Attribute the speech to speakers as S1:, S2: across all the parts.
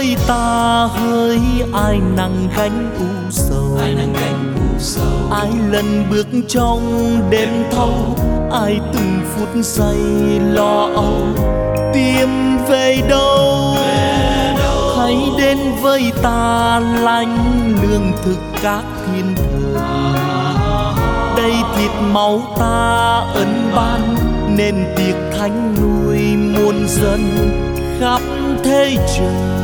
S1: với ta hỡi ai nặng gánh u sầu.
S2: Ai nắng gánh u sầu?
S1: Ai lần bước trong đêm thâu ai từng phút giây lo âu. Tìm về đâu? Hãy đến với ta lánh lương thực các thiên thần đây thịt máu ta ân ban nên tiệc thánh nuôi muôn dân khắp thế trời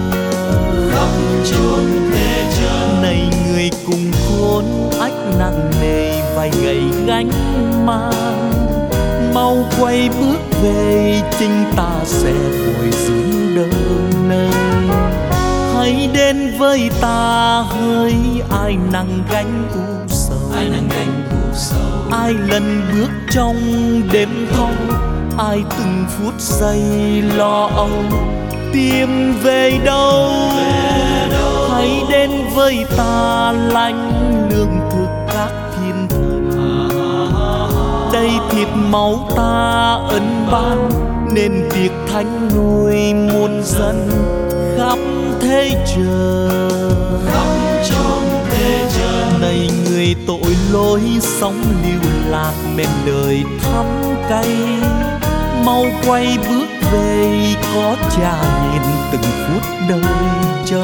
S2: khắp chốn thế trời
S1: này người cùng khốn ách nặng nề vài ngày gánh mang. Mau quay bước về chính ta sẽ bồi dưỡng đơn nơi hãy đến với ta hỡi ai nặng gánh u sầu.
S2: Ai nắng gánh u sầu.
S1: Ai lần bước trong đêm thâu ai từng phút giây lo âu. Tìm về đâu hãy đến với ta lánh lương thực các thiên thần. Đây thịt máu ta ân ban nên tiệc thánh nuôi muôn dân khắp thế trời
S2: khắp chốn thế trời
S1: này người tội lỗi sống lưu lạc men đời thắm cay. Mau quay bước về có cha nhìn từng phút đời chờ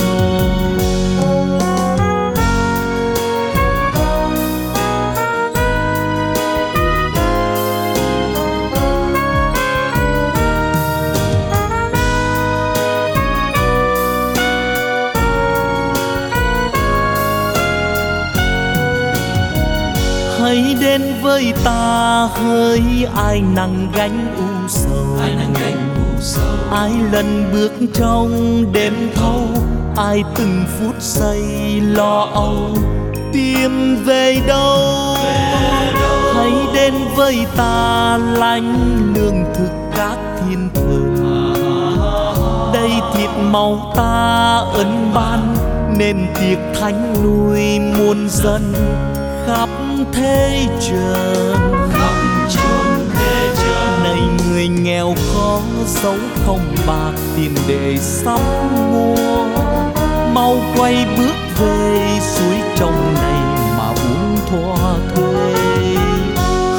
S1: hãy đến với ta hỡi ai nặng gánh u sầu.
S2: Ai nắng gánh u sầu?
S1: Ai lần bước trong đêm thâu? Ai từng phút giây lo âu? Tìm về đâu? Hãy đến với ta lánh lương thực các thiên thần đây thịt máu ta ân ban nên tiệc thánh nuôi muôn dân khắp thế trần
S2: khắp chốn thế trời
S1: này người nghèo khó sống không bạc tiền để sắm mua. Mau quay bước về suối trong này mà uống thoa thuê.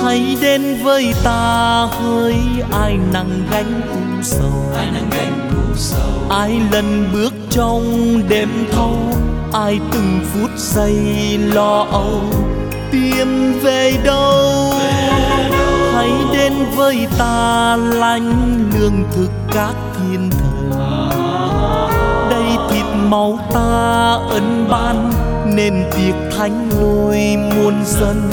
S1: Hãy đến với ta hỡi ai nặng gánh u sầu
S2: ai nắng gánh sầu
S1: ai lần bước trong đêm thâu? Ai từng phút giây lo âu? Tìm về đâu? Hãy đến với ta lành lương thực các thiên thần. Đây thịt máu ta ân ban, nên tiệc thánh nuôi muôn dân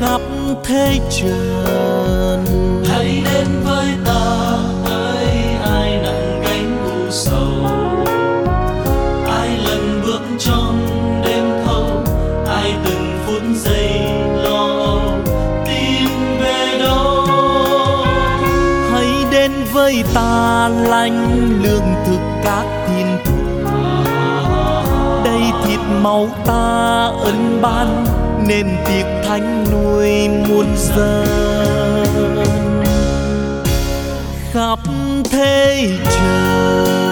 S1: khắp thế
S2: trời. Đến với ta
S1: lành lương thực các thiên thần đây thịt máu ta ân ban, nên tiệc thánh nuôi muôn dân. Khắp thế trời